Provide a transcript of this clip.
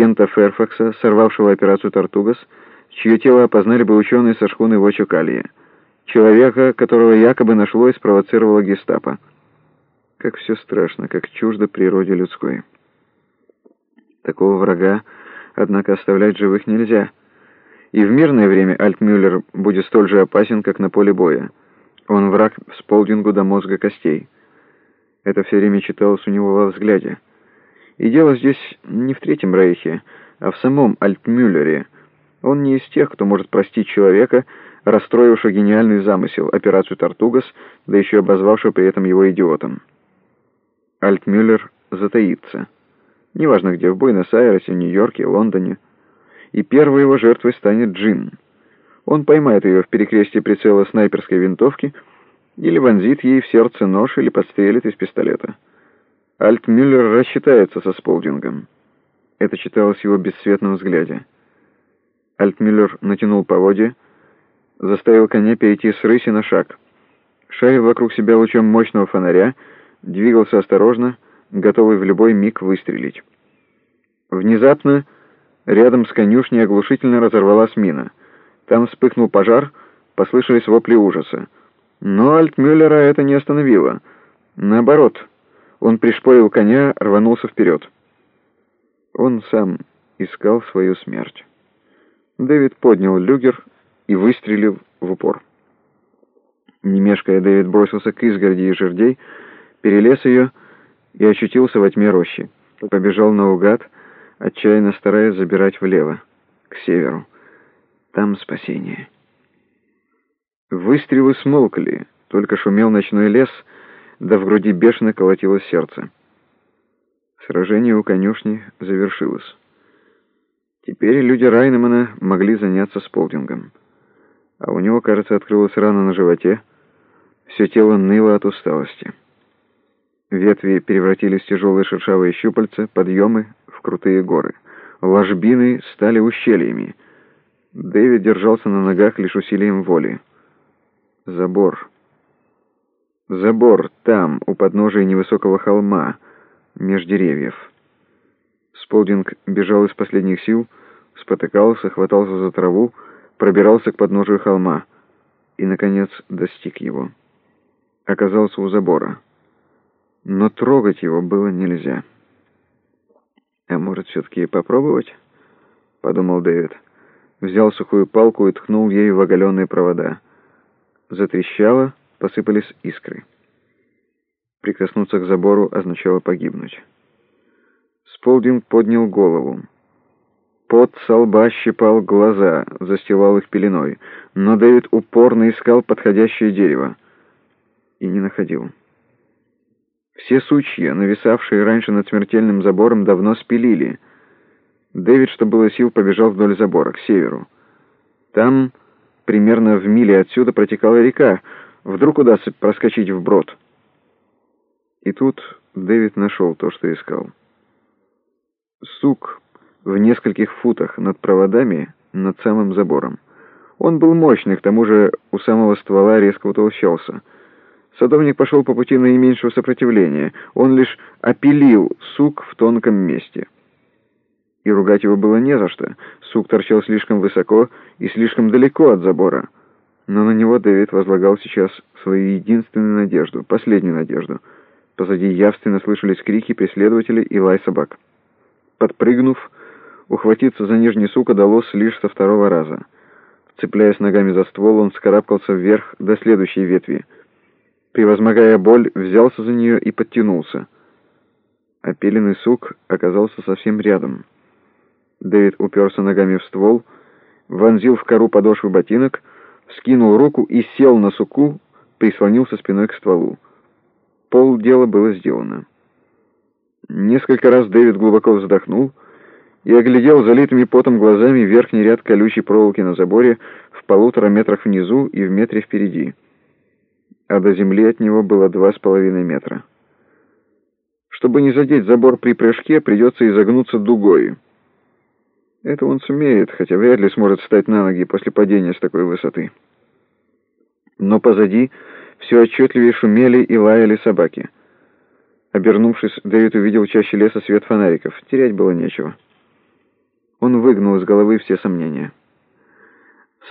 агента Ферфакса, сорвавшего операцию «Тортугас», чье тело опознали бы ученые со шхуны Вочукалия, человека, которого якобы нашло и спровоцировало гестапо. Как все страшно, как чуждо природе людской. Такого врага, однако, оставлять живых нельзя. И в мирное время Альтмюллер будет столь же опасен, как на поле боя. Он враг с полдингу до мозга костей. Это все время читалось у него во взгляде. И дело здесь не в Третьем Рейхе, а в самом Альтмюллере. Он не из тех, кто может простить человека, расстроившего гениальный замысел, операцию «Тортугас», да еще обозвавшего при этом его идиотом. Альтмюллер затаится. Неважно где, в Буэнос-Айресе, Нью-Йорке, Лондоне. И первой его жертвой станет Джин. Он поймает ее в перекрестии прицела снайперской винтовки или вонзит ей в сердце нож или подстрелит из пистолета. Альтмюллер рассчитается со Сполдингом. Это читалось в его бесцветном взгляде. Альтмюллер натянул поводья, заставил коня перейти с рыси на шаг. Шарил вокруг себя лучом мощного фонаря, двигался осторожно, готовый в любой миг выстрелить. Внезапно рядом с конюшней оглушительно разорвалась мина. Там вспыхнул пожар, послышались вопли ужаса. Но Альтмюллера это не остановило. Наоборот, он пришпорил коня, рванулся вперед. Он сам искал свою смерть. Дэвид поднял люгер и выстрелил в упор. Не мешкая, Дэвид бросился к изгороди и жердей, перелез ее и очутился во тьме рощи. Побежал наугад, отчаянно стараясь забирать влево, к северу. Там спасение. Выстрелы смолкли, только шумел ночной лес, да в груди бешено колотилось сердце. Сражение у конюшни завершилось. Теперь люди Райнемана могли заняться сполдингом. А у него, кажется, открылась рана на животе. Все тело ныло от усталости. Ветви превратились в тяжелые шершавые щупальца, подъемы в крутые горы. Ложбины стали ущельями. Дэвид держался на ногах лишь усилием воли. Забор. Забор там, у подножия невысокого холма, меж деревьев. Сполдинг бежал из последних сил, спотыкался, хватался за траву, пробирался к подножию холма и, наконец, достиг его. Оказался у забора но трогать его было нельзя. «А может, все-таки попробовать?» — подумал Дэвид. Взял сухую палку и ткнул ею в оголенные провода. Затрещало, посыпались искры. Прикоснуться к забору означало погибнуть. Сполдинг поднял голову. Пот со лба щипал глаза, застилал их пеленой, но Дэвид упорно искал подходящее дерево и не находил. Все сучья, нависавшие раньше над смертельным забором, давно спилили. Дэвид, что было сил, побежал вдоль забора, к северу. Там, примерно в миле отсюда, протекала река. Вдруг удастся проскочить вброд. И тут Дэвид нашел то, что искал. Сук в нескольких футах над проводами, над самым забором. Он был мощный, к тому же у самого ствола резко утолщался — Садовник пошел по пути наименьшего сопротивления. Он лишь опилил сук в тонком месте. И ругать его было не за что. Сук торчал слишком высоко и слишком далеко от забора. Но на него Дэвид возлагал сейчас свою единственную надежду, последнюю надежду. Позади явственно слышались крики преследователей и лай собак. Подпрыгнув, ухватиться за нижний сук удалось лишь со второго раза. Цепляясь ногами за ствол, он скарабкался вверх до следующей ветви — превозмогая боль, взялся за нее и подтянулся. Опеленный сук оказался совсем рядом. Дэвид уперся ногами в ствол, вонзил в кору подошвы ботинок, вскинул руку и сел на суку, прислонился спиной к стволу. Пол дела было сделано. Несколько раз Дэвид глубоко вздохнул и оглядел залитыми потом глазами верхний ряд колючей проволоки на заборе в полутора метрах внизу и в метре впереди а до земли от него было два с половиной метра. Чтобы не задеть забор при прыжке, придется изогнуться дугой. Это он сумеет, хотя вряд ли сможет встать на ноги после падения с такой высоты. Но позади все отчетливее шумели и лаяли собаки. Обернувшись, Дэвид увидел чаще леса свет фонариков. Терять было нечего. Он выгнал из головы все сомнения.